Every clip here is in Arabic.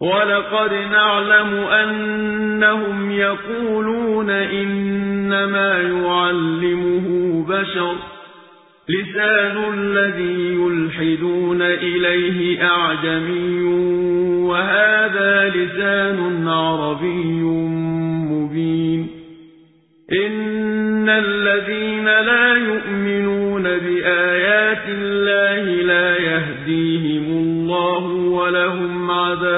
وَلَقَدْ نَعْلَمُ أَنَّهُمْ يَقُولُونَ إِنَّمَا يُعَلِّمُهُ بَشَرٌ لِسَانُ الَّذِي يُلْحِدُونَ إِلَيْهِ أَعْجَمِيٌّ وَهَذَا لِسَانٌ عَرَبِيٌّ مُبِينٌ إِنَّ الَّذِينَ لَا يُؤْمِنُونَ بِآيَاتِ اللَّهِ لَا يَهْدِيهِمُ اللَّهُ وَلَهُمْ عَذَابٌ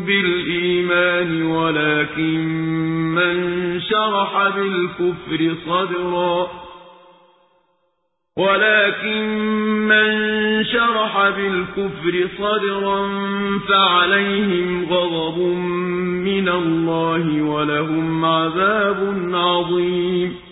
بِالْإِيمَانِ وَلَكِن مَّن شَرَحَ بِالْكُفْرِ صَدْرًا. ولكن من شرح بالكفر صدرا فعليهم غضب من الله ولهم عذاب عظيم.